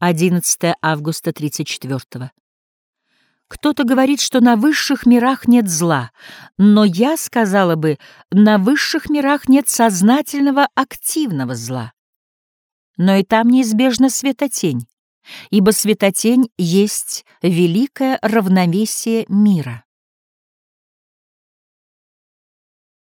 11 августа 34 -го. Кто-то говорит, что на высших мирах нет зла, но я сказала бы, на высших мирах нет сознательного активного зла. Но и там неизбежна светотень, ибо светотень есть великое равновесие мира.